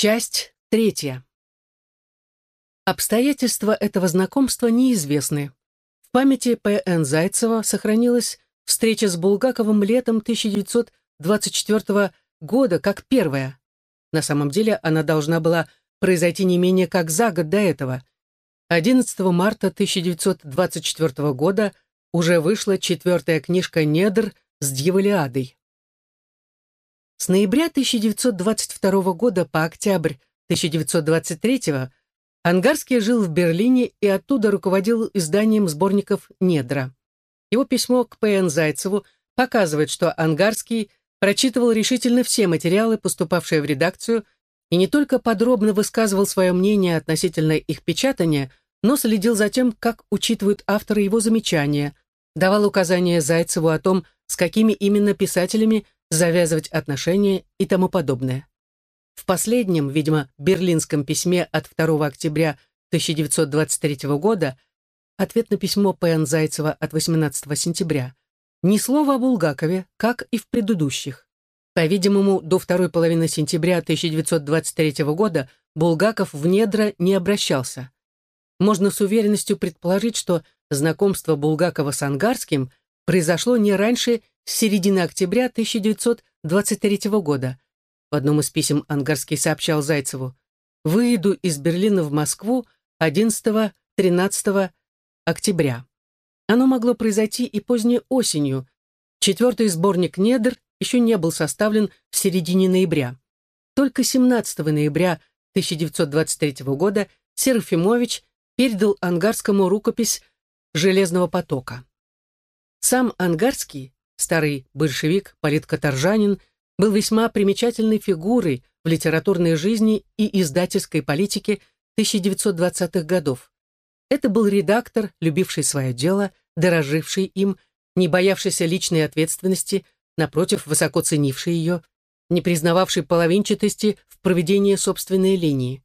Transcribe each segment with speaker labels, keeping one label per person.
Speaker 1: Часть третья. Обстоятельства этого знакомства неизвестны. В памяти П.Н. Зайцева сохранилась встреча с Булгаковым летом 1924 года как первая. На самом деле она должна была произойти не менее как за год до этого. 11 марта 1924 года уже вышла четвертая книжка «Недр» с Дьяволиадой. С ноября 1922 года по октябрь 1923 Ангарский жил в Берлине и оттуда руководил изданием сборников «Недра». Его письмо к П.Н. Зайцеву показывает, что Ангарский прочитывал решительно все материалы, поступавшие в редакцию, и не только подробно высказывал свое мнение относительно их печатания, но следил за тем, как учитывают авторы его замечания, давал указания Зайцеву о том, с какими именно писателями завязывать отношения и тому подобное. В последнем, видимо, берлинском письме от 2 октября 1923 года ответ на письмо П.Н. Зайцева от 18 сентября ни слова о Булгакове, как и в предыдущих. По-видимому, до второй половины сентября 1923 года Булгаков в недра не обращался. Можно с уверенностью предположить, что знакомство Булгакова с Ангарским произошло не раньше середины октября 1923 года, в одном из писем Ангарский сообщал Зайцеву, «Выеду из Берлина в Москву 11-13 октября». Оно могло произойти и поздней осенью. Четвертый сборник «Недр» еще не был составлен в середине ноября. Только 17 ноября 1923 года Серафимович передал Ангарскому рукопись «Железного потока». Сам Ангарский, старый большевик, политкоторжанин, был весьма примечательной фигурой в литературной жизни и издательской политике 1920-х годов. Это был редактор, любивший свое дело, дороживший им, не боявшийся личной ответственности, напротив, высоко ценивший ее, не признававший половинчатости в проведении собственной линии.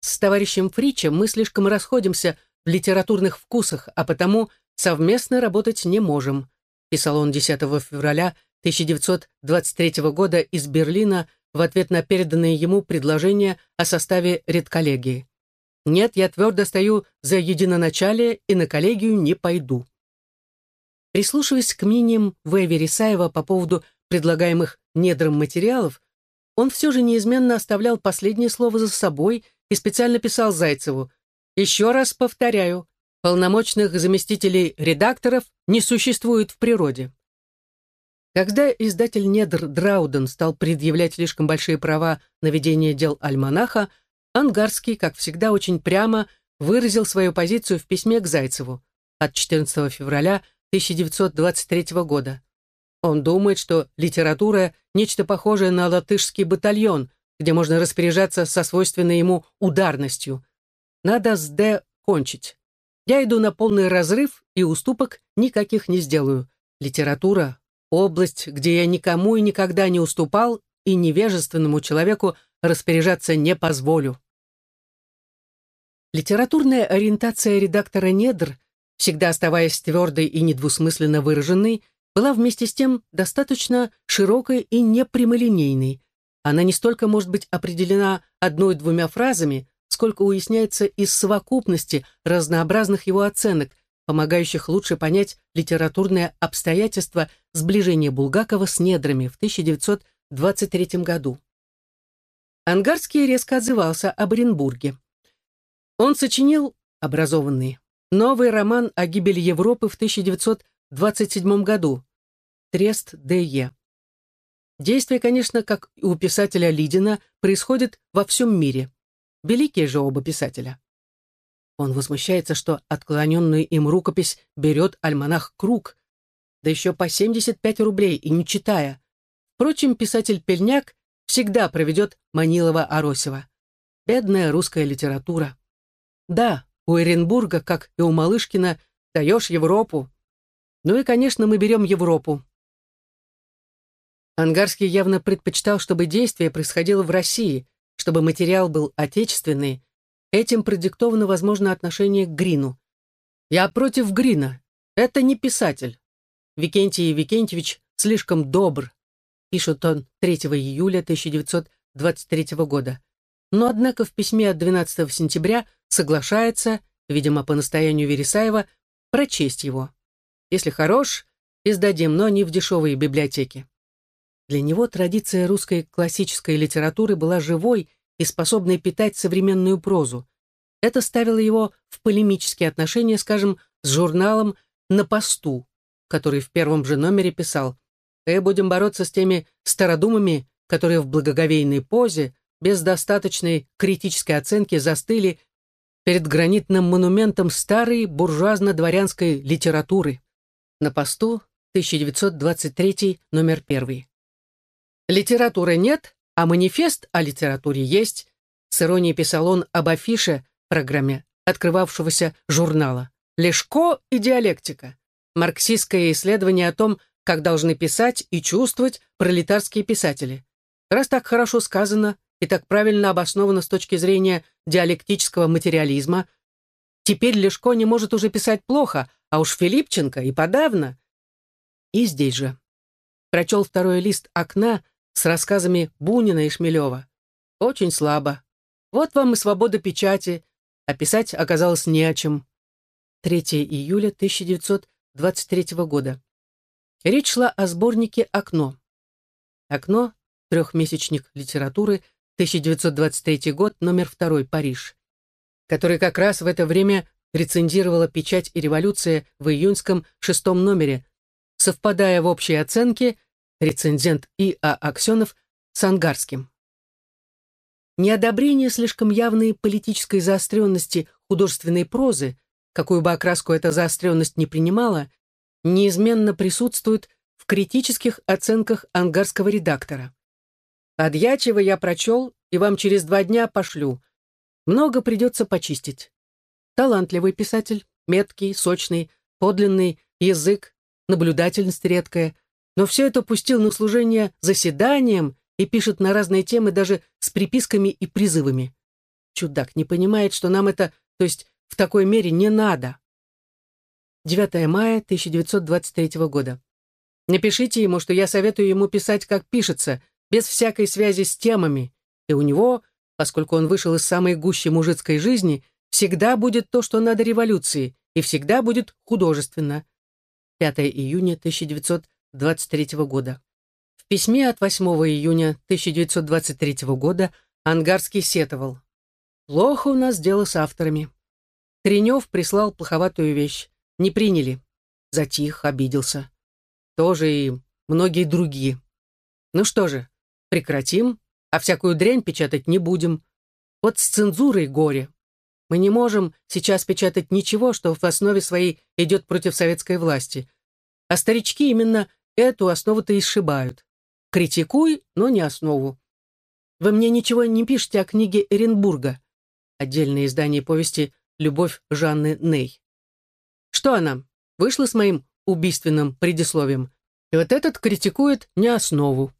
Speaker 1: С товарищем Фричем мы слишком расходимся в литературных вкусах, а потому совместно работать не можем, писал он 10 февраля 1923 года из Берлина в ответ на переданное ему предложение о составе редколлегии. «Нет, я твердо стою за единоначалие и на коллегию не пойду». Прислушиваясь к мнениям В. Вересаева по поводу предлагаемых недром материалов, он все же неизменно оставлял последнее слово за собой и специально писал Зайцеву «Еще раз повторяю, полномочных заместителей редакторов не существует в природе. Когда издатель «Недр» Драуден стал предъявлять слишком большие права на ведение дел альманаха, Ангарский, как всегда, очень прямо выразил свою позицию в письме к Зайцеву от 14 февраля 1923 года. Он думает, что литература – нечто похожее на латышский батальон, где можно распоряжаться со свойственной ему ударностью. Надо с «Д» кончить. Я иду на полный разрыв и уступок никаких не сделаю. Литература Область, где я никому и никогда не уступал и невежественному человеку распоряжаться не позволю. Литературная ориентация редактора «Недр», всегда оставаясь твердой и недвусмысленно выраженной, была вместе с тем достаточно широкой и непрямолинейной. Она не столько может быть определена одной-двумя фразами, сколько уясняется из совокупности разнообразных его оценок, помогающих лучше понять литературные обстоятельства сближения Булгакова с недрами в 1923 году. Ангарский резко отзывался об Оренбурге. Он сочинил, образованный, новый роман о гибели Европы в 1927 году «Трест Д.Е». Действие, конечно, как и у писателя Лидина, происходит во всем мире. Великие же оба писателя. Он возмущается, что отклоненную им рукопись берет альманах «Круг», да еще по 75 рублей и не читая. Впрочем, писатель Пельняк всегда проведет Манилова-Аросева. Бедная русская литература. Да, у Эренбурга, как и у Малышкина, даешь Европу. Ну и, конечно, мы берем Европу. Ангарский явно предпочитал, чтобы действие происходило в России, чтобы материал был отечественный, Этим продиктовано, возможно, отношение к Грину. «Я против Грина. Это не писатель. Викентий Викентьевич слишком добр», пишет он 3 июля 1923 1923 года. Но, однако, в письме от 12 сентября соглашается, видимо, по настоянию Вересаева, прочесть его. Если хорош, издадим, но не в дешевые библиотеки. Для него традиция русской классической литературы была живой и способной питать современную прозу. Это ставило его в полемические отношения, скажем, с журналом «На посту», который в первом же номере писал «Мы будем бороться с теми стародумами, которые в благоговейной позе, без достаточной критической оценки застыли перед гранитным монументом старой буржуазно-дворянской литературы». На посту 1923 номер 1. Литературы нет, а манифест о литературе есть. С иронией писал он об афише, программе открывавшегося журнала. Лешко и диалектика. Марксистское исследование о том, как должны писать и чувствовать пролетарские писатели. Раз так хорошо сказано и так правильно обосновано с точки зрения диалектического материализма, теперь Лешко не может уже писать плохо, а уж Филипченко и подавно. И здесь же. Прочел второй лист окна с рассказами Бунина и Шмелева. Очень слабо. Вот вам и свобода печати, а писать оказалось не о чем. 3 июля 1923 года. Речь шла о сборнике «Окно». «Окно» — трехмесячник литературы, 1923 год, номер 2, Париж, который как раз в это время рецензировала «Печать и революция» в июньском шестом номере, совпадая в общей оценке рецензент И.А. Аксенов с Ангарским. Неодобрение слишком явной политической заостренности художественной прозы, какую бы окраску эта заостренность не принимала, неизменно присутствует в критических оценках ангарского редактора. «Подьячего я прочел и вам через два дня пошлю. Много придется почистить. Талантливый писатель, меткий, сочный, подлинный, язык, наблюдательность редкая, но все это пустил на служение заседаниям и пишет на разные темы даже с приписками и призывами. Чудак не понимает, что нам это, то есть в такой мере, не надо. 9 мая 1923 года. Напишите ему, что я советую ему писать, как пишется, без всякой связи с темами, и у него, поскольку он вышел из самой гущи мужицкой жизни, всегда будет то, что надо революции, и всегда будет художественно. 5 июня 1923 года. В письме от 8 июня 1923 года Ангарский сетовал. «Плохо у нас дело с авторами. Тренев прислал плоховатую вещь. Не приняли. Затих, обиделся. Тоже и многие другие. Ну что же, прекратим, а всякую дрянь печатать не будем. Вот с цензурой горе. Мы не можем сейчас печатать ничего, что в основе своей идет против советской власти. А старички именно эту основу-то и сшибают. Критикуй, но не основу. Вы мне ничего не пишете о книге Эренбурга. Отдельное издание повести «Любовь Жанны Ней». Что она? Вышла с моим убийственным предисловием. И вот этот критикует не основу.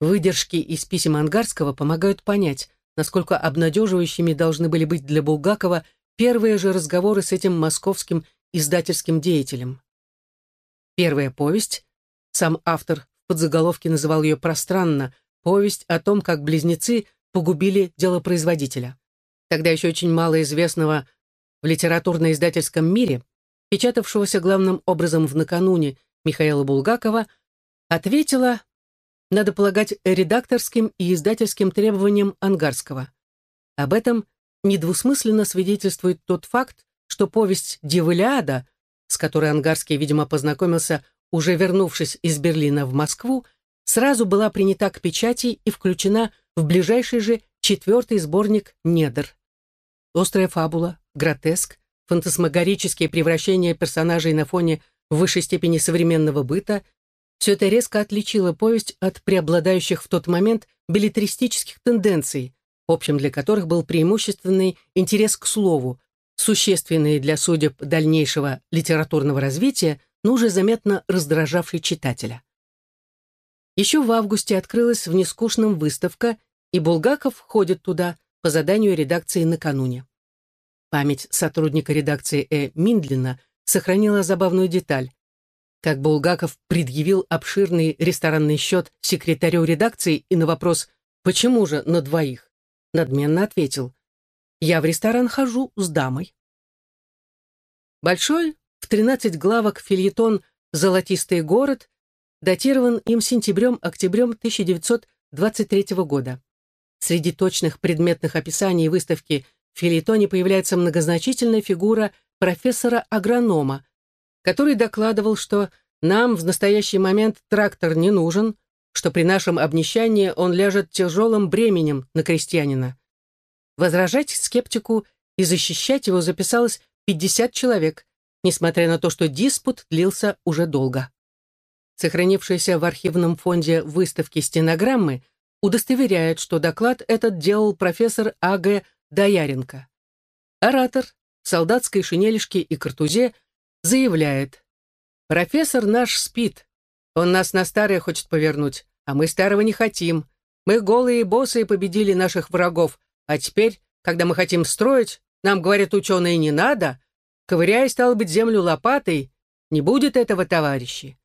Speaker 1: Выдержки из писем Ангарского помогают понять, насколько обнадеживающими должны были быть для Булгакова первые же разговоры с этим московским издательским деятелем. Первая повесть, сам автор в подзаголовке называл ее пространно, повесть о том, как близнецы погубили делопроизводителя. Тогда еще очень мало известного в литературно-издательском мире, печатавшегося главным образом в накануне Михаила Булгакова, ответила, надо полагать, редакторским и издательским требованиям Ангарского. Об этом недвусмысленно свидетельствует тот факт, что повесть с которой Ангарский, видимо, познакомился, уже вернувшись из Берлина в Москву, сразу была принята к печати и включена в ближайший же четвертый сборник «Недр». Острая фабула, гротеск, фантасмагорические превращения персонажей на фоне в высшей степени современного быта, все это резко отличило повесть от преобладающих в тот момент билетристических тенденций, общим для которых был преимущественный интерес к слову, существенный для судеб дальнейшего литературного развития, но уже заметно раздражавший читателя. Еще в августе открылась в нескучном выставка, и Булгаков ходит туда по заданию редакции накануне. Память сотрудника редакции Э. Миндлина сохранила забавную деталь. Как Булгаков предъявил обширный ресторанный счет секретарю редакции и на вопрос Почему же на двоих? Надменно ответил. Я в ресторан хожу с дамой. Большой, в 13 главок фильетон «Золотистый город» датирован им сентябрем-октябрем 1923 года. Среди точных предметных описаний выставки в фильетоне появляется многозначительная фигура профессора-агронома, который докладывал, что нам в настоящий момент трактор не нужен, что при нашем обнищании он ляжет тяжелым бременем на крестьянина. Возражать скептику и защищать его записалось 50 человек, несмотря на то, что диспут длился уже долго. Сохранившиеся в архивном фонде выставки стенограммы удостоверяют, что доклад этот делал профессор А.Г. Дояренко. Оратор в солдатской шинелишке и картузе заявляет, «Профессор наш спит. Он нас на старое хочет повернуть, а мы старого не хотим. Мы голые и босые победили наших врагов, а теперь, когда мы хотим строить, нам говорят ученые не надо, ковыряй, стало быть, землю лопатой, не будет этого, товарищи».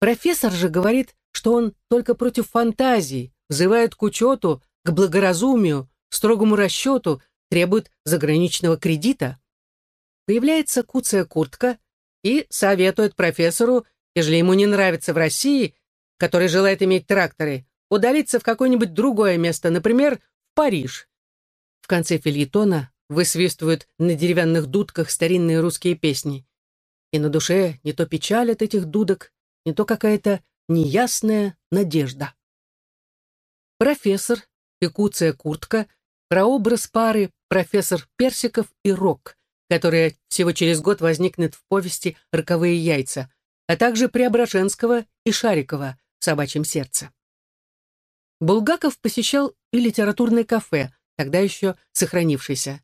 Speaker 1: Профессор же говорит, что он только против фантазии, взывает к учету, к благоразумию, строгому расчету, требует заграничного кредита. Появляется куцая куртка и советует профессору, ежели ему не нравится в России, который желает иметь тракторы, удалиться в какое-нибудь другое место, например, Париж. В конце фильетона высвистывают на деревянных дудках старинные русские песни. И на душе не то печаль от этих дудок, не то какая-то неясная надежда. Профессор, пекуция куртка, прообраз пары профессор Персиков и Рок, которая всего через год возникнет в повести «Роковые яйца», а также Преображенского и Шарикова в «Собачьем сердце». Булгаков посещал и литературное кафе, тогда еще сохранившееся.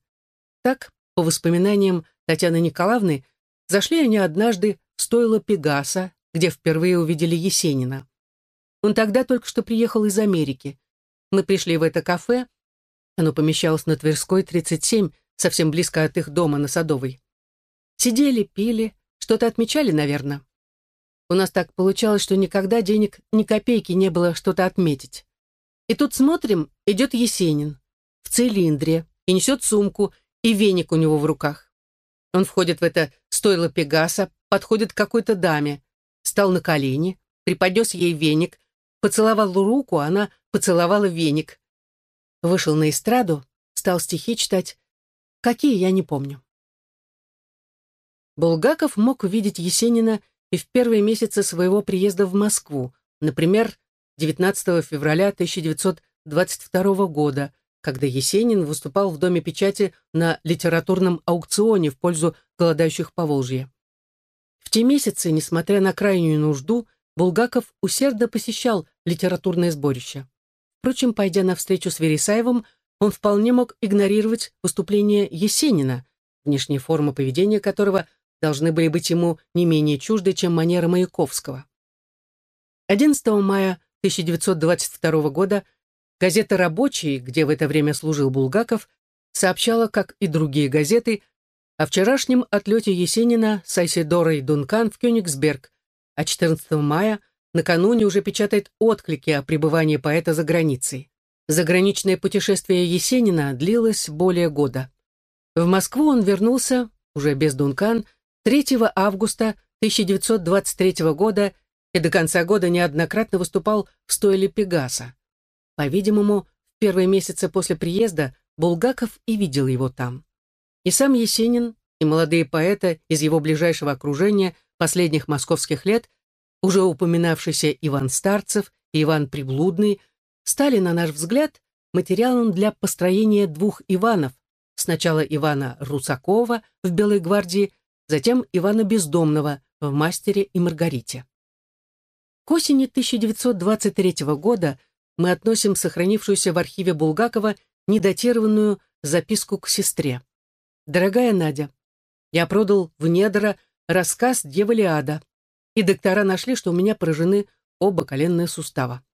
Speaker 1: Так, по воспоминаниям Татьяны Николаевны, зашли они однажды в стойло Пегаса, где впервые увидели Есенина. Он тогда только что приехал из Америки. Мы пришли в это кафе, оно помещалось на Тверской, 37, совсем близко от их дома на Садовой. Сидели, пили, что-то отмечали, наверное. У нас так получалось, что никогда денег ни копейки не было что-то отметить. И тут смотрим, идет Есенин в цилиндре и несет сумку, и веник у него в руках. Он входит в это стойло Пегаса, подходит к какой-то даме, стал на колени, преподнес ей веник, поцеловал руку, она поцеловала веник. Вышел на эстраду, стал стихи читать. Какие, я не помню. Булгаков мог увидеть Есенина и в первые месяцы своего приезда в Москву, например, 19 февраля 1922 года, когда Есенин выступал в Доме печати на литературном аукционе в пользу голодающих по Волжье. В те месяцы, несмотря на крайнюю нужду, Булгаков усердно посещал литературное сборище. Впрочем, пойдя на встречу с Вересаевым, он вполне мог игнорировать выступление Есенина, внешние формы поведения которого должны были быть ему не менее чужды, чем манера Маяковского. 11 мая 1922 года газета «Рабочий», где в это время служил Булгаков, сообщала, как и другие газеты, о вчерашнем отлете Есенина с Айседорой Дункан в Кёнигсберг, а 14 мая накануне уже печатает отклики о пребывании поэта за границей. Заграничное путешествие Есенина длилось более года. В Москву он вернулся, уже без Дункан, 3 августа 1923 года и до конца года неоднократно выступал в стойле Пегаса. По-видимому, в первые месяцы после приезда Булгаков и видел его там. И сам Есенин, и молодые поэты из его ближайшего окружения последних московских лет, уже упоминавшийся Иван Старцев и Иван Приблудный, стали, на наш взгляд, материалом для построения двух Иванов, сначала Ивана Русакова в Белой гвардии, затем Ивана Бездомного в «Мастере и Маргарите». К осени 1923 года мы относим сохранившуюся в архиве Булгакова недатированную записку к сестре. «Дорогая Надя, я продал в недра рассказ Девалиада, и доктора нашли, что у меня поражены оба коленные сустава.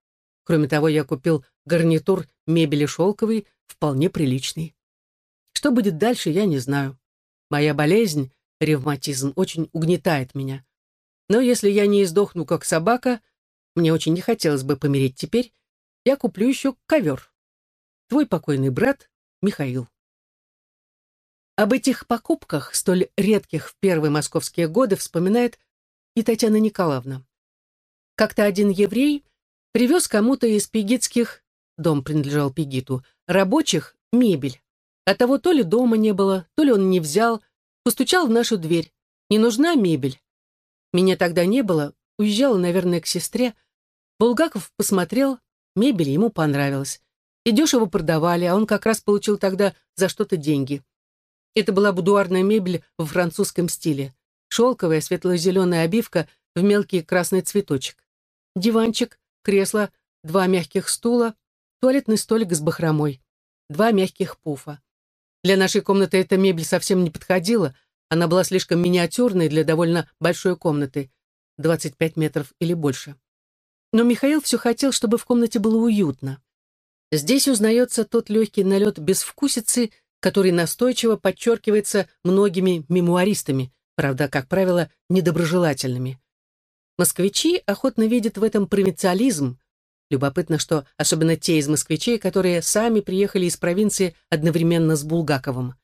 Speaker 1: Кроме того, я купил гарнитур мебели шелковой, вполне приличный. Что будет дальше, я не знаю. Моя болезнь, ревматизм, очень угнетает меня. Но если я не издохну, как собака, мне очень не хотелось бы помереть теперь, я куплю еще ковер. Твой покойный брат Михаил. Об этих покупках, столь редких в первые московские годы, вспоминает и Татьяна Николаевна. Как-то один еврей привез кому-то из пигитских, дом принадлежал Пигиту, рабочих мебель. А того то ли дома не было, то ли он не взял, постучал в нашу дверь. Не нужна мебель. Меня тогда не было, уезжала, наверное, к сестре. Булгаков посмотрел, мебель ему понравилась. И дешево продавали, а он как раз получил тогда за что-то деньги. Это была будуарная мебель в французском стиле. Шелковая светло-зеленая обивка в мелкий красный цветочек. Диванчик, кресло, два мягких стула, туалетный столик с бахромой, два мягких пуфа. Для нашей комнаты эта мебель совсем не подходила, она была слишком миниатюрной для довольно большой комнаты, 25 метров или больше. Но Михаил все хотел, чтобы в комнате было уютно. Здесь узнается тот легкий налет безвкусицы, который настойчиво подчеркивается многими мемуаристами, правда, как правило, недоброжелательными. Москвичи охотно видят в этом провинциализм. Любопытно, что особенно те из москвичей, которые сами приехали из провинции одновременно с Булгаковым.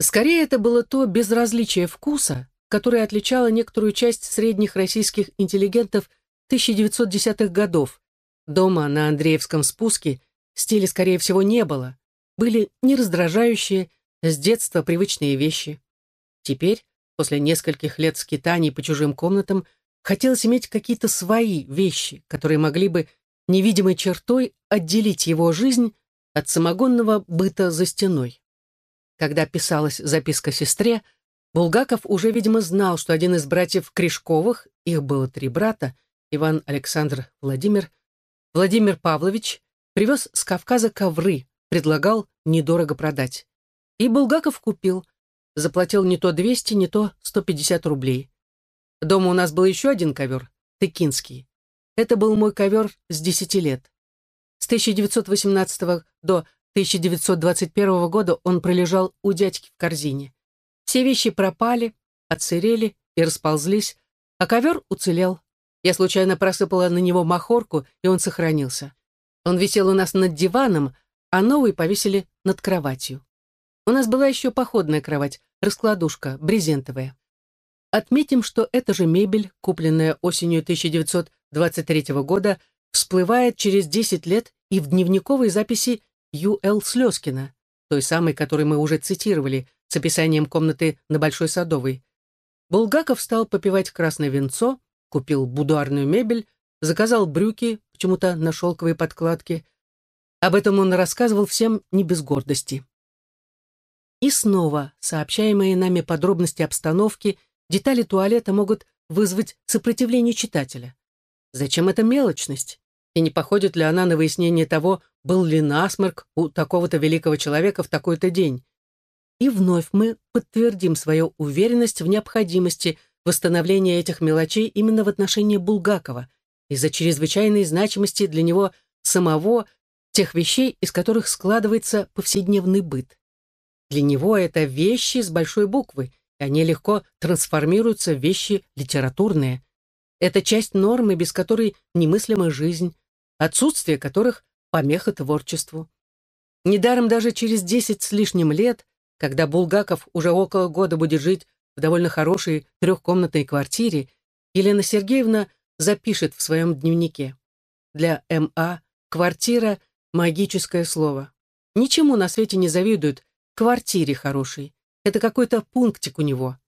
Speaker 1: Скорее, это было то безразличие вкуса, которое отличало некоторую часть средних российских интеллигентов 1910-х годов. Дома на Андреевском спуске стиля, скорее всего, не было. Были нераздражающие, с детства привычные вещи. Теперь, после нескольких лет скитаний по чужим комнатам, хотелось иметь какие-то свои вещи, которые могли бы невидимой чертой отделить его жизнь от самогонного быта за стеной. Когда писалась записка сестре, Булгаков уже, видимо, знал, что один из братьев Кришковых, их было три брата, Иван Александр Владимир, Владимир Павлович, Привез с Кавказа ковры, предлагал недорого продать. И Булгаков купил. Заплатил не то 200, не то 150 рублей. Дома у нас был еще один ковер, тыкинский. Это был мой ковер с 10 лет. С 1918 до 1921 года он пролежал у дядьки в корзине. Все вещи пропали, отсырели и расползлись, а ковер уцелел. Я случайно просыпала на него махорку, и он сохранился. Он висел у нас над диваном, а новый повесили над кроватью. У нас была еще походная кровать, раскладушка, брезентовая. Отметим, что эта же мебель, купленная осенью 1923 года, всплывает через 10 лет и в дневниковой записи Ю.Л. Слезкина, той самой, которую мы уже цитировали, с описанием комнаты на Большой Садовой. Булгаков стал попивать красное винцо, купил будуарную мебель, заказал брюки, почему-то на шелковой подкладке. Об этом он рассказывал всем не без гордости. И снова сообщаемые нами подробности обстановки, детали туалета могут вызвать сопротивление читателя. Зачем эта мелочность? И не походит ли она на выяснение того, был ли насморк у такого-то великого человека в такой-то день? И вновь мы подтвердим свою уверенность в необходимости восстановления этих мелочей именно в отношении Булгакова, из-за чрезвычайной значимости для него самого тех вещей, из которых складывается повседневный быт. Для него это вещи с большой буквы, и они легко трансформируются в вещи литературные. Это часть нормы, без которой немыслима жизнь, отсутствие которых – помеха творчеству. Недаром даже через десять с лишним лет, когда Булгаков уже около года будет жить в довольно хорошей трехкомнатной квартире, Елена Сергеевна запишет в своем дневнике. Для М.А. квартира — магическое слово. Ничему на свете не завидуют квартире хорошей. Это какой-то пунктик у него.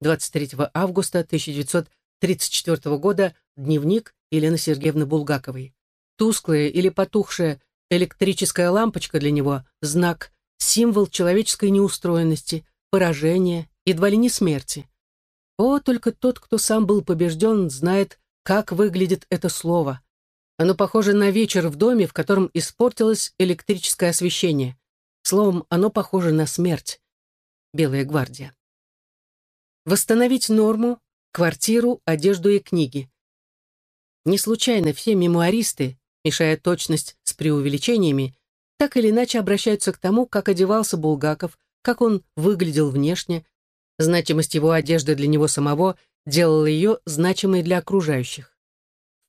Speaker 1: 23 августа 1934 года дневник Елены Сергеевны Булгаковой. Тусклая или потухшая электрическая лампочка для него — знак, символ человеческой неустроенности, поражения, едва ли не смерти. О, только тот, кто сам был побежден, знает, как выглядит это слово. Оно похоже на вечер в доме, в котором испортилось электрическое освещение. Словом, оно похоже на смерть. Белая гвардия. Восстановить норму, квартиру, одежду и книги. Не случайно все мемуаристы, мешая точность с преувеличениями, так или иначе обращаются к тому, как одевался Булгаков, как он выглядел внешне, Значимость его одежды для него самого делала ее значимой для окружающих.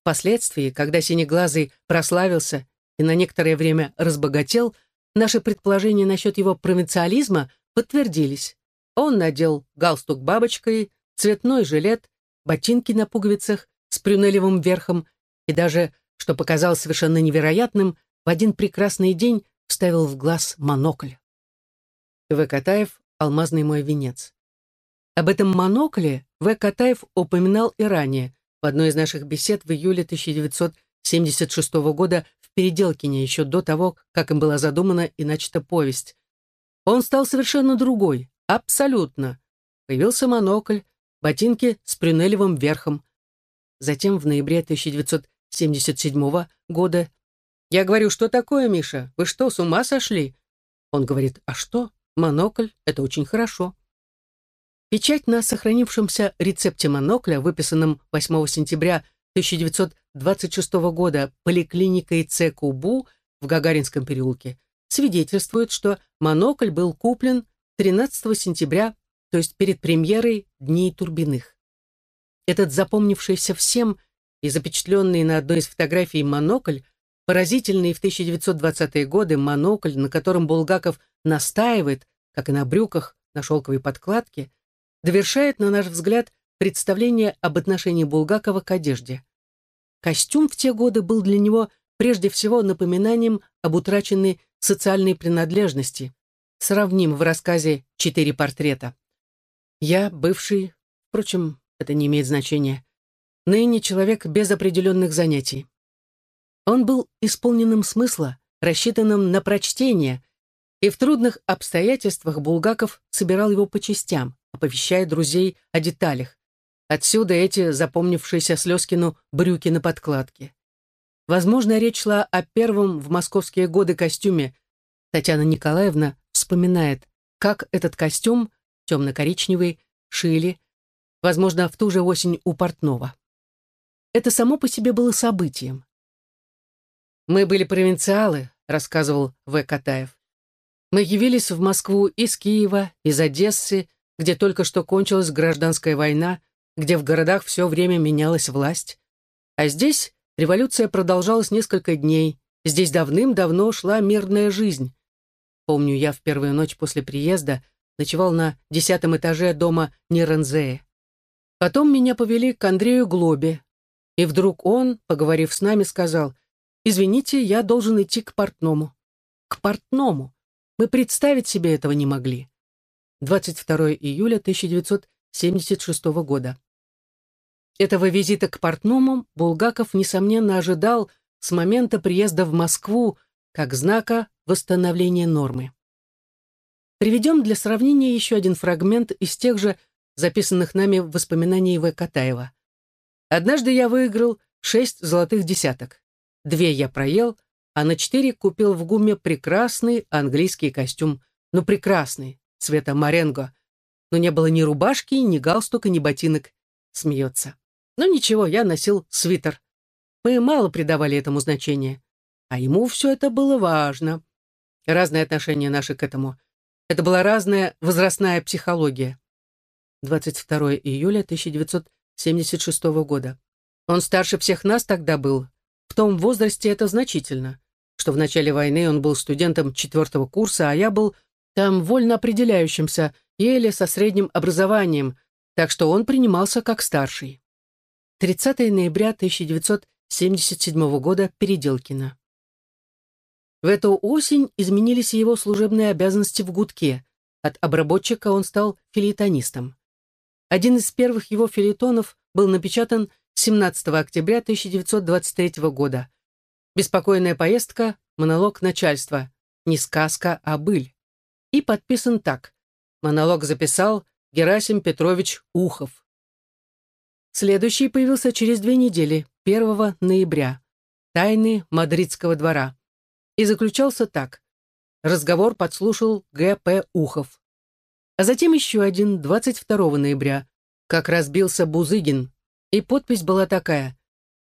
Speaker 1: впоследствии, когда Синеглазый прославился и на некоторое время разбогател, наши предположения насчет его провинциализма подтвердились. Он надел галстук бабочкой, цветной жилет, ботинки на пуговицах с прюнелевым верхом и даже, что показалось совершенно невероятным, в один прекрасный день вставил в глаз монокль. В. Катаев «Алмазный мой венец». Об этом монокле В. Катаев упоминал и ранее, в одной из наших бесед в июле 1976 года в Переделкине, еще до того, как им была задумана и начата повесть. Он стал совершенно другой, абсолютно. Появился монокль, ботинки с прюнелевым верхом. Затем в ноябре 1977 года я говорю, что такое, Миша? Вы что, с ума сошли? Он говорит, а что? Монокль — это очень хорошо. Печать на сохранившемся рецепте монокля, выписанном 8 сентября 1926 года поликлиникой Ц. Кубу в Гагаринском переулке, свидетельствует, что монокль был куплен 13 сентября, то есть перед премьерой «Дней Турбиных». Этот запомнившийся всем и запечатленный на одной из фотографий монокль, поразительный в 1920-е годы монокль, на котором Булгаков настаивает, как и на брюках, на шелковой подкладке, довершает, на наш взгляд, представление об отношении Булгакова к одежде. Костюм в те годы был для него прежде всего напоминанием об утраченной социальной принадлежности, сравним в рассказе «Четыре портрета». Я, бывший, впрочем, это не имеет значения, ныне человек без определенных занятий. Он был исполненным смысла, рассчитанным на прочтение, и в трудных обстоятельствах Булгаков собирал его по частям, оповещая друзей о деталях. Отсюда эти запомнившиеся Слезкину брюки на подкладке. Возможно, речь шла о первом в московские годы костюме. Татьяна Николаевна вспоминает, как этот костюм, темно-коричневый, шили, возможно, в ту же осень у портного. Это само по себе было событием. «Мы были провинциалы», — рассказывал В. Катаев. Мы явились в Москву из Киева, из Одессы, где только что кончилась гражданская война, где в городах все время менялась власть. А здесь революция продолжалась несколько дней, здесь давным-давно шла мирная жизнь. Помню, я в первую ночь после приезда ночевал на десятом этаже дома Нерензея. Потом меня повели к Андрею Глобе, и вдруг он, поговорив с нами, сказал, «Извините, я должен идти к портному». К портному. Мы представить себе этого не могли. 22 июля 1976 года. Этого визита к портному Булгаков, несомненно, ожидал с момента приезда в Москву как знака восстановления нормы. Приведем для сравнения еще один фрагмент из тех же записанных нами воспоминаний В. Катаева. «Однажды я выиграл шесть золотых десяток. Две я проел, а на четыре купил в ГУМе прекрасный английский костюм. Ну, прекрасный, цвета моренго. Но не было ни рубашки, ни галстука, ни ботинок. Смеется. Но ничего, я носил свитер. Мы мало придавали этому значения. А ему все это было важно. Разное отношение наше к этому. Это была разная возрастная психология. 22 июля 1976 года. Он старше всех нас тогда был. В том возрасте это значительно что в начале войны он был студентом четвертого курса, а я был там вольно определяющимся, еле со средним образованием, так что он принимался как старший. 30 ноября 1977 года Переделкино. В эту осень изменились его служебные обязанности в гудке. От обработчика он стал филитонистом. Один из первых его филитонов был напечатан 17 октября 1923 года. Беспокойная поездка, монолог начальства. Не сказка, а быль. И подписан так. Монолог записал Герасим Петрович Ухов. Следующий появился через две недели, 1 ноября. Тайны Мадридского двора. И заключался так. Разговор подслушал Г.П. Ухов. А затем еще один, 22 ноября, как разбился Бузыгин. И подпись была такая.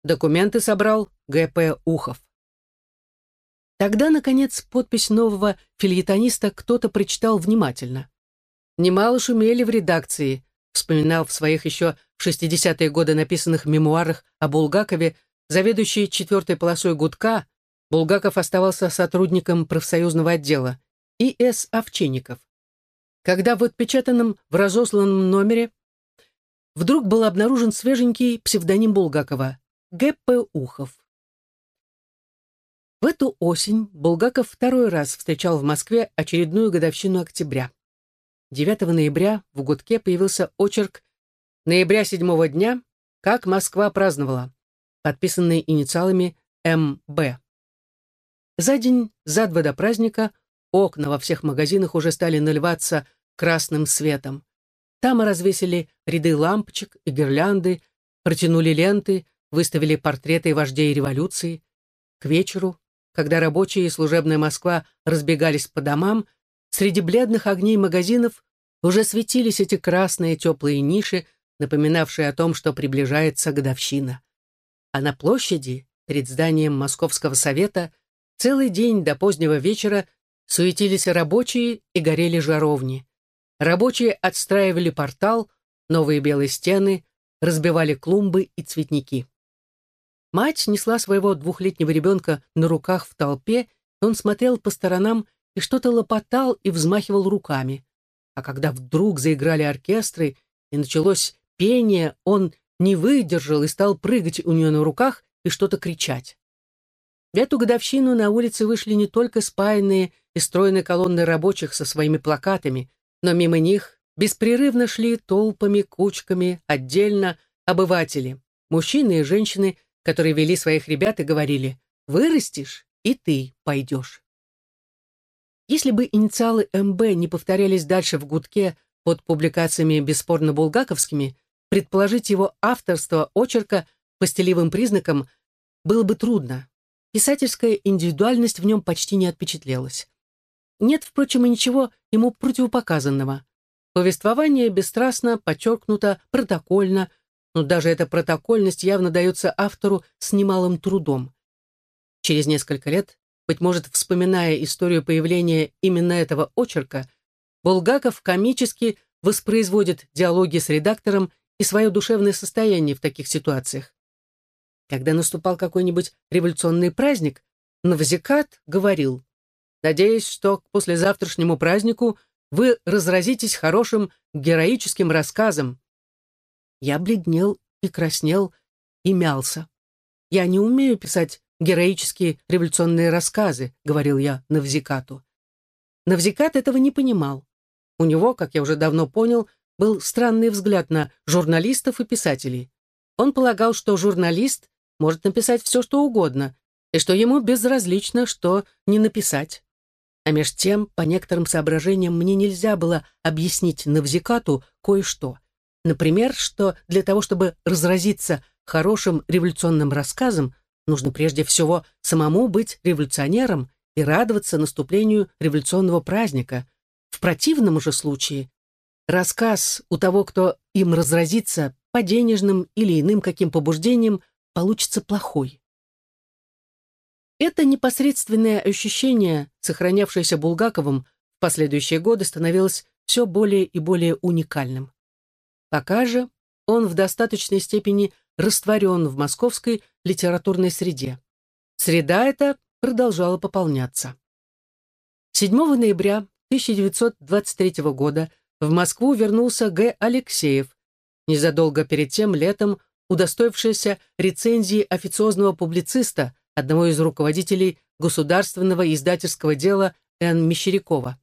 Speaker 1: Документы собрал Г.П. Ухов. Тогда, наконец, подпись нового фельетониста кто-то прочитал внимательно. Немало шумели в редакции, вспоминал в своих еще в 60-е годы написанных мемуарах о Булгакове заведующий четвертой полосой гудка, Булгаков оставался сотрудником профсоюзного отдела, и С. Овчинников. Когда в отпечатанном в разосланном номере вдруг был обнаружен свеженький псевдоним Булгакова — Г.П. Ухов. В эту осень Булгаков второй раз встречал в Москве очередную годовщину октября. 9 ноября в гудке появился очерк «Ноября седьмого дня. Как Москва праздновала», подписанный инициалами М.Б. За день, за два до праздника, окна во всех магазинах уже стали наливаться красным светом. Там развесили ряды лампочек и гирлянды, протянули ленты, выставили портреты вождей революции. К вечеру, когда рабочие и служебная Москва разбегались по домам, Среди бледных огней магазинов уже светились эти красные теплые ниши, напоминавшие о том, что приближается годовщина. А на площади, перед зданием Московского совета, целый день до позднего вечера суетились рабочие и горели жаровни. Рабочие отстраивали портал, новые белые стены, разбивали клумбы и цветники. Мать несла своего двухлетнего ребенка на руках в толпе, и он смотрел по сторонам и что-то лопотал и взмахивал руками. А когда вдруг заиграли оркестры и началось пение, он не выдержал и стал прыгать у нее на руках и что-то кричать. В эту годовщину на улице вышли не только спаянные и стройные колонны рабочих со своими плакатами, но мимо них беспрерывно шли толпами, кучками, отдельно обыватели, мужчины и женщины, которые вели своих ребят и говорили «Вырастешь, и ты пойдешь». Если бы инициалы МБ не повторялись дальше в гудке под публикациями бесспорно булгаковскими, предположить его авторство очерка по стилевым признакам было бы трудно. Писательская индивидуальность в нем почти не отпечатлелась. Нет, впрочем, и ничего ему противопоказанного. Повествование бесстрастно, подчеркнуто, протокольно, но даже эта протокольность явно дается автору с немалым трудом. Через несколько лет быть может, вспоминая историю появления именно этого очерка, Булгаков комически воспроизводит диалоги с редактором и свое душевное состояние в таких ситуациях. Когда наступал какой-нибудь революционный праздник, Навзикат говорил, «Надеюсь, что к послезавтрашнему празднику вы разразитесь хорошим героическим рассказом». Я бледнел и краснел и мялся. Я не умею писать героические революционные рассказы», — говорил я Навзикату. Навзикат этого не понимал. У него, как я уже давно понял, был странный взгляд на журналистов и писателей. Он полагал, что журналист может написать все, что угодно, и что ему безразлично, что не написать. А меж тем, по некоторым соображениям, мне нельзя было объяснить Навзикату кое-что. Например, что для того, чтобы разразиться хорошим революционным рассказом, Нужно прежде всего самому быть революционером и радоваться наступлению революционного праздника. В противном же случае рассказ у того, кто им разразится по денежным или иным каким побуждениям, получится плохой. Это непосредственное ощущение, сохранявшееся Булгаковым в последующие годы, становилось все более и более уникальным. Пока же он в достаточной степени растворен в московской литературной среде. Среда эта продолжала пополняться. 7 ноября 1923 года в Москву вернулся Г. Алексеев, незадолго перед тем летом удостоившийся рецензии официозного публициста, одного из руководителей государственного издательского дела Н. Мещерякова.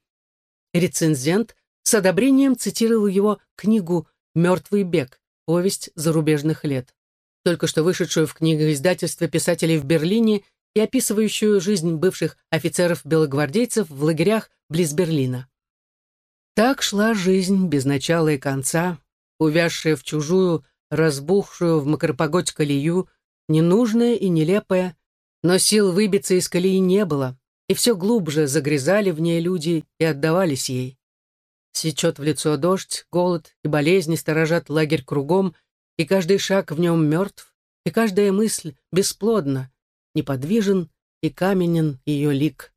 Speaker 1: Рецензент с одобрением цитировал его книгу «Мертвый бег. Повесть зарубежных лет» только что вышедшую в книгоиздательстве писателей в Берлине и описывающую жизнь бывших офицеров-белогвардейцев в лагерях близ Берлина. Так шла жизнь без начала и конца, увязшая в чужую, разбухшую в макропогодь колею, ненужная и нелепая, но сил выбиться из колеи не было, и все глубже загрязали в ней люди и отдавались ей. Сечет в лицо дождь, голод и болезни сторожат лагерь кругом, и каждый шаг в нем мертв, и каждая мысль бесплодна, неподвижен и каменен ее лик.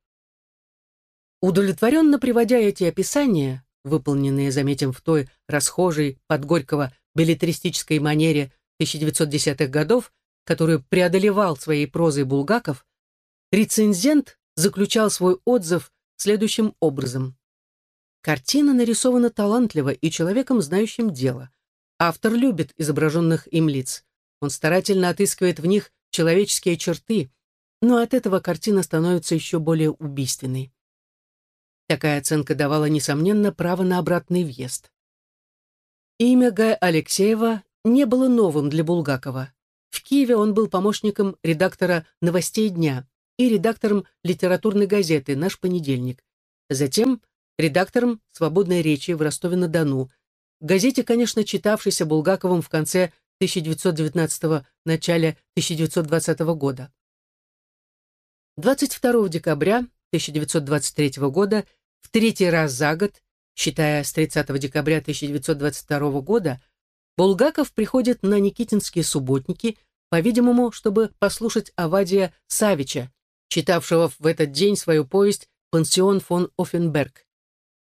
Speaker 1: Удовлетворенно приводя эти описания, выполненные, заметим, в той расхожей под Горького билетристической манере 1910-х годов, которую преодолевал своей прозой Булгаков, рецензент заключал свой отзыв следующим образом. Картина нарисована талантливо и человеком, знающим дело. Автор любит изображенных им лиц. Он старательно отыскивает в них человеческие черты, но от этого картина становится еще более убийственной. Такая оценка давала, несомненно, право на обратный въезд. Имя Гая Алексеева не было новым для Булгакова. В Киеве он был помощником редактора «Новостей дня» и редактором литературной газеты «Наш понедельник». Затем редактором «Свободной речи» в Ростове-на-Дону, газете, конечно, читавшейся Булгаковым в конце 1919 начале 1920 года. 22 декабря 1923 года в третий раз за год, считая с 30 декабря 1922 года, Булгаков приходит на Никитинские субботники, по-видимому, чтобы послушать Авадия Савича, читавшего в этот день свою повесть «Пансион фон Оффенберг».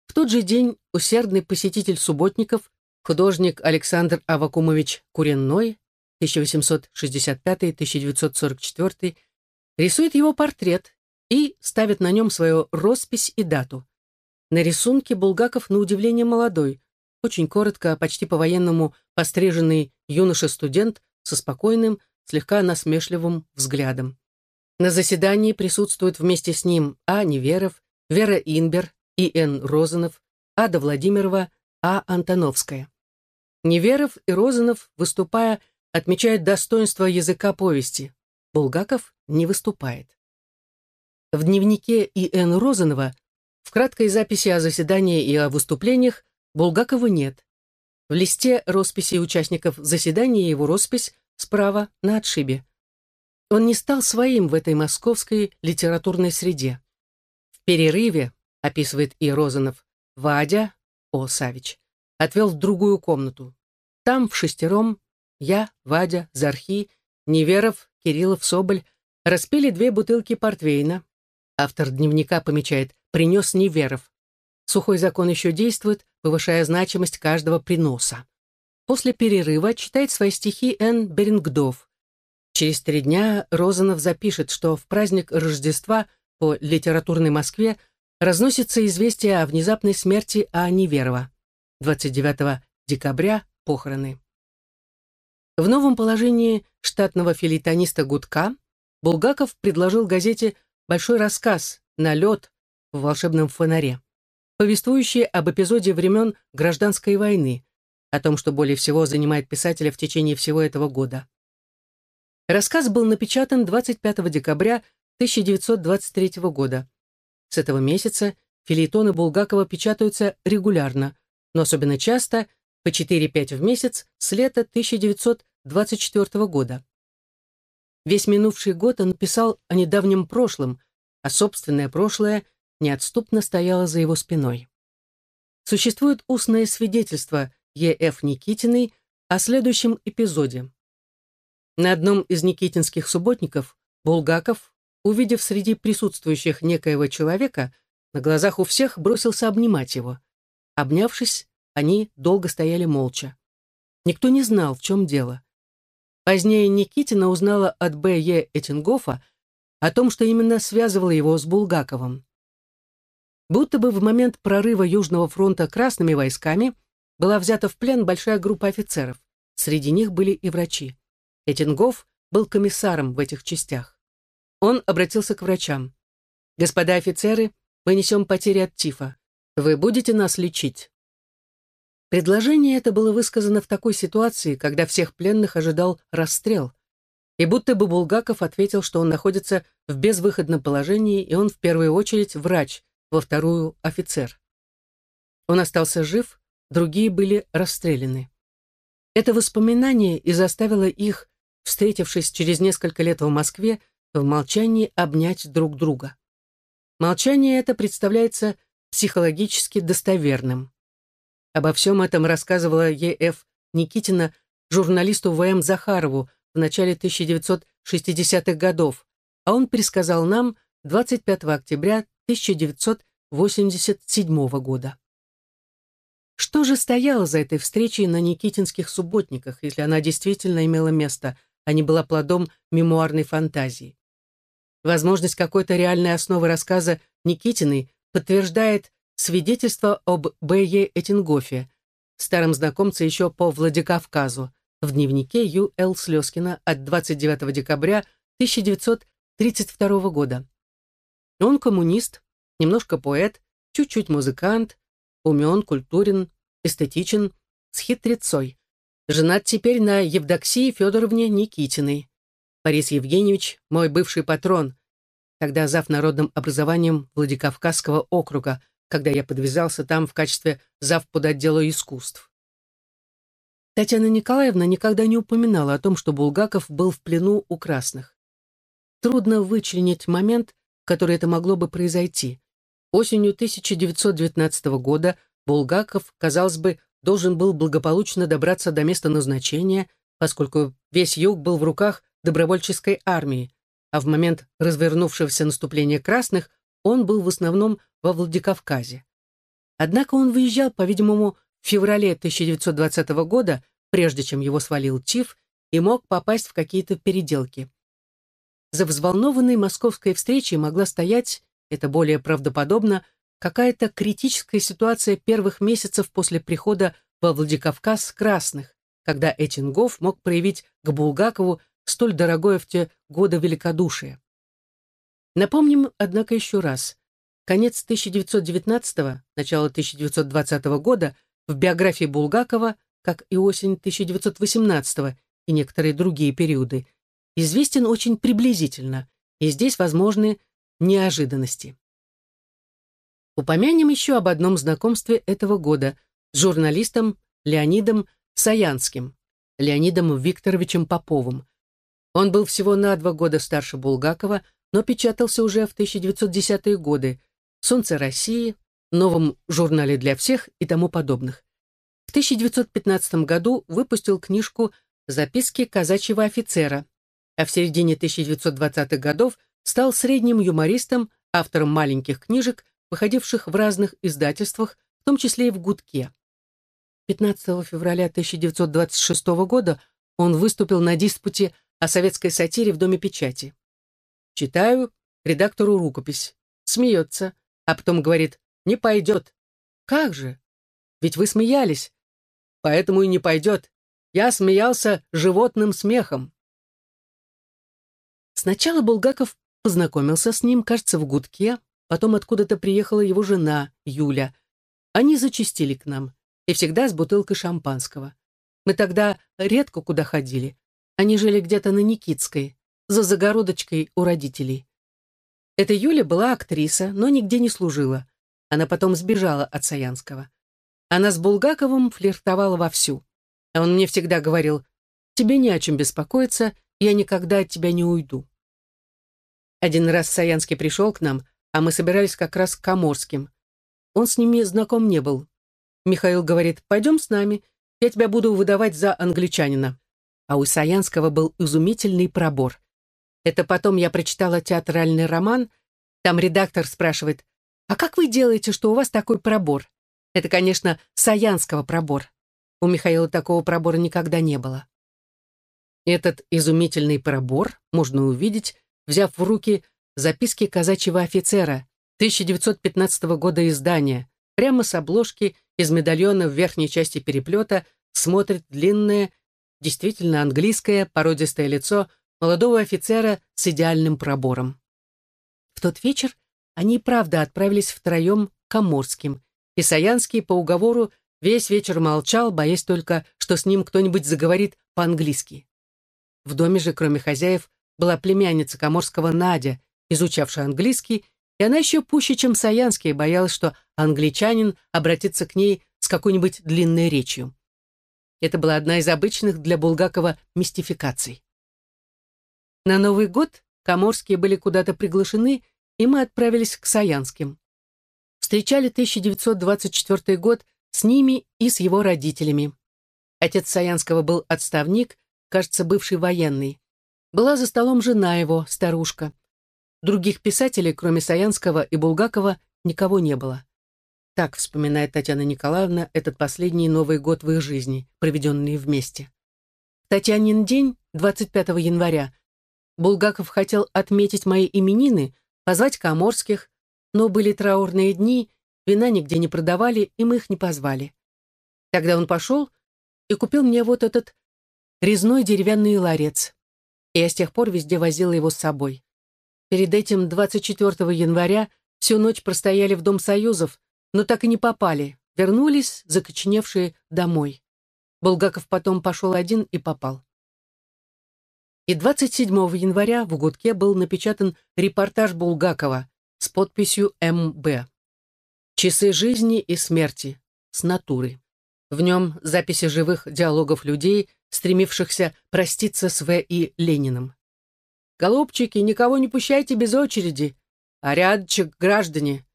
Speaker 1: В тот же день усердный посетитель субботников, художник Александр Авакумович Куренной, 1865-1944, рисует его портрет и ставит на нем свою роспись и дату. На рисунке Булгаков на удивление молодой, очень коротко, почти по-военному постриженный юноша-студент со спокойным, слегка насмешливым взглядом. На заседании присутствуют вместе с ним А. Неверов, Вера Инбер, И. Н. Розанов, Ада Владимирова, А. Антоновская. Неверов и Розанов, выступая, отмечают достоинство языка повести. Булгаков не выступает. В дневнике И.Н. Розанова в краткой записи о заседании и о выступлениях Булгакова нет. В листе росписи участников заседания его роспись справа на отшибе. Он не стал своим в этой московской литературной среде. В перерыве, описывает И. Розанов, Вадя, О. Савич, отвел в другую комнату. Там в шестером я, Вадя, Зархи, Неверов, Кириллов, Соболь распили две бутылки портвейна, Автор дневника помечает «принес неверов». Сухой закон еще действует, повышая значимость каждого приноса. После перерыва читает свои стихи Н. Берингдов. Через три дня Розанов запишет, что в праздник Рождества по литературной Москве разносится известие о внезапной смерти А. Неверова. 29 декабря – похороны. В новом положении штатного филитониста Гудка Булгаков предложил газете большой рассказ «Налет» в волшебном фонаре, повествующий об эпизоде времен гражданской войны, о том, что более всего занимает писателя в течение всего этого года. Рассказ был напечатан 25 декабря 1923 года. С этого месяца филейтоны Булгакова печатаются регулярно, но особенно часто, по 4-5 в месяц, с лета 1924 года. Весь минувший год он писал о недавнем прошлом, а собственное прошлое неотступно стояло за его спиной. Существует устное свидетельство Е.Ф. Никитиной о следующем эпизоде. На одном из никитинских субботников Булгаков, увидев среди присутствующих некоего человека, на глазах у всех бросился обнимать его. Обнявшись, они долго стояли молча. Никто не знал, в чем дело. Позднее Никитина узнала от Б.Е. Этингофа о том, что именно связывало его с Булгаковым. Будто бы в момент прорыва Южного фронта красными войсками была взята в плен большая группа офицеров. Среди них были и врачи. Этингоф был комиссаром в этих частях. Он обратился к врачам. «Господа офицеры, мы несем потери от тифа. Вы будете нас лечить?» Предложение это было высказано в такой ситуации, когда всех пленных ожидал расстрел. И будто бы Булгаков ответил, что он находится в безвыходном положении, и он в первую очередь врач, во вторую офицер. Он остался жив, другие были расстреляны. Это воспоминание и заставило их, встретившись через несколько лет в Москве, в молчании обнять друг друга. Молчание это представляется психологически достоверным. Обо всем этом рассказывала Е.Ф. Никитина журналисту В.М. Захарову в начале 1960-х годов, а он пересказал нам 25 октября 1987 года. Что же стояло за этой встречей на Никитинских субботниках, если она действительно имела место, а не была плодом мемуарной фантазии. Возможность какой-то реальной основы рассказа Никитиной подтверждает свидетельство об Б.Е. Этингофе, старом знакомце еще по Владикавказу, в дневнике Ю. Л. Слезкина от 29 декабря 1932 года. Он коммунист, немножко поэт, чуть-чуть музыкант, умен, культурен, эстетичен, с хитрецой. Женат теперь на Евдоксии Федоровне Никитиной. Борис Евгеньевич – мой бывший патрон, тогда зав. народным образованием Владикавказского округа, когда я подвязался там в качестве зав. под отделу искусств. Татьяна Николаевна никогда не упоминала о том, что Булгаков был в плену у красных. Трудно вычленить момент, в который это могло бы произойти. Осенью 1919 года Булгаков, казалось бы, должен был благополучно добраться до места назначения, поскольку весь юг был в руках добровольческой армии, а в момент развернувшегося наступления красных он был в основном во Владикавказе. Однако он выезжал, по-видимому, в феврале 1920 года, прежде чем его свалил ТИФ, и мог попасть в какие-то переделки. За взволнованной московской встречей могла стоять, это более правдоподобно, какая-то критическая ситуация первых месяцев после прихода во Владикавказ красных, когда Этингов мог проявить к Булгакову столь дорогое в те годы великодушие. Напомним, однако, еще раз. Конец 1919 начало 1920 года в биографии Булгакова, как и осень 1918 и некоторые другие периоды, известен очень приблизительно, и здесь возможны неожиданности. Упомянем еще об одном знакомстве этого года с журналистом Леонидом Саянским, Леонидом Викторовичем Поповым. Он был всего на два года старше Булгакова, но печатался уже в 1910-е годы «Солнце России», новом журнале для всех и тому подобных. В 1915 году выпустил книжку «Записки казачьего офицера», а в середине 1920-х годов стал средним юмористом, автором маленьких книжек выходивших в разных издательствах, в том числе и в «Гудке». 15 февраля 1926 года он выступил на диспуте о советской сатире в Доме печати. Читаю редактору рукопись. Смеется, а потом говорит «Не пойдет». «Как же? Ведь вы смеялись». «Поэтому и не пойдет. Я смеялся животным смехом». Сначала Булгаков познакомился с ним, кажется, в гудке, Потом откуда-то приехала его жена, Юля. Они зачастили к нам. И всегда с бутылкой шампанского. Мы тогда редко куда ходили. Они жили где-то на Никитской, за загородочкой у родителей. Эта Юля была актриса, но нигде не служила. Она потом сбежала от Саянского. Она с Булгаковым флиртовала вовсю. А он мне всегда говорил, «Тебе не о чем беспокоиться, я никогда от тебя не уйду». Один раз Саянский пришел к нам, а мы собирались как раз к Каморским. Он с ними знаком не был. Михаил говорит, пойдем с нами, я тебя буду выдавать за англичанина. А у Саянского был изумительный пробор. Это потом я прочитала театральный роман, там редактор спрашивает, а как вы делаете, что у вас такой пробор? Это, конечно, Саянского пробор. У Михаила такого пробора никогда не было. Этот изумительный пробор можно увидеть, взяв в руки Записки казачьего офицера 1915 года издания. Прямо с обложки из медальона в верхней части переплета смотрит длинное, действительно английское породистое лицо молодого офицера с идеальным пробором. В тот вечер они, правда, отправились втроем к Амурским, и Саянский по уговору весь вечер молчал, боясь только, что с ним кто-нибудь заговорит по-английски. В доме же, кроме хозяев, была племянница Коморского Надя, изучавшая английский, и она еще пуще, чем Саянский, боялась, что англичанин обратится к ней с какой-нибудь длинной речью. Это была одна из обычных для Булгакова мистификаций. На Новый год Коморские были куда-то приглашены, и мы отправились к Саянским. Встречали 1924 год с ними и с его родителями. Отец Саянского был отставник, кажется, бывший военный. Была за столом жена его, старушка. Других писателей, кроме Саянского и Булгакова, никого не было. Так вспоминает Татьяна Николаевна этот последний Новый год в их жизни, проведенный вместе. Татьянин день, 25 января, Булгаков хотел отметить мои именины, позвать коморских, но были траурные дни, вина нигде не продавали, и мы их не позвали. Тогда он пошел и купил мне вот этот резной деревянный ларец. И я с тех пор везде возила его с собой. Перед этим 24 января всю ночь простояли в Дом Союзов, но так и не попали, вернулись, закоченевшие, домой. Булгаков потом пошел один и попал. И 27 января в «Угудке» был напечатан репортаж Булгакова с подписью «МБ». «Часы жизни и смерти. С натуры». В нем записи живых диалогов людей, стремившихся проститься с В. и Лениным. «Голубчики, никого не пущайте без очереди. Порядочек, граждане.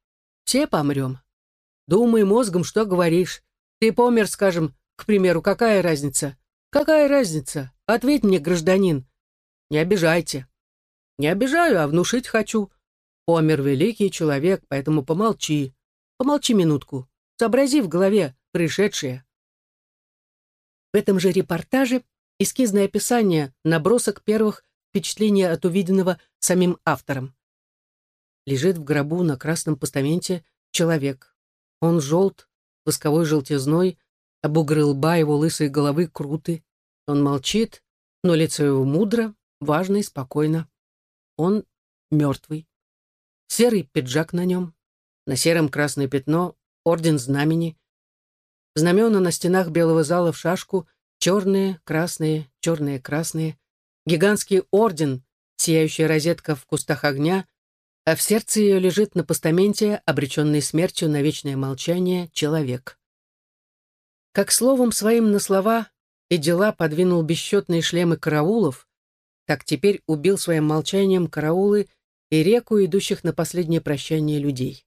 Speaker 1: Все помрем. Думай мозгом, что говоришь. Ты помер, скажем, к примеру, какая разница? Какая разница? Ответь мне, гражданин. Не обижайте. Не обижаю, а внушить хочу. Помер великий человек, поэтому помолчи. Помолчи минутку. Сообрази в голове пришедшее. В этом же репортаже эскизное описание, набросок первых впечатлений от увиденного самим автором. Лежит в гробу на красном постаменте человек. Он желт, восковой желтизной, а бугры лба его лысой головы круты. Он молчит, но лицо его мудро, важно и спокойно. Он мертвый. Серый пиджак на нем, на сером красное пятно, орден знамени. Знамена на стенах белого зала в шашку, черные, красные, черные, красные. Гигантский орден, сияющая розетка в кустах огня, а в сердце ее лежит на постаменте, обреченный смертью на вечное молчание, человек. Как словом своим на слова и дела подвинул бесчетные шлемы караулов, так теперь убил своим молчанием караулы и реку идущих на последнее прощание людей.